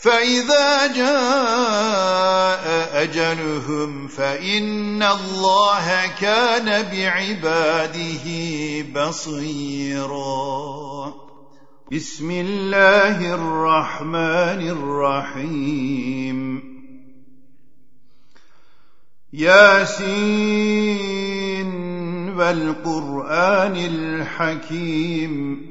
فإذا جاء أجلهم فإن الله كان بعباده بصيرا. بسم الله الرحمن الرحيم. ياسين والقرآن الحكيم.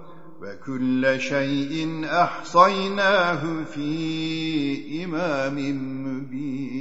وكل شيء أحصيناه في إمام مبين.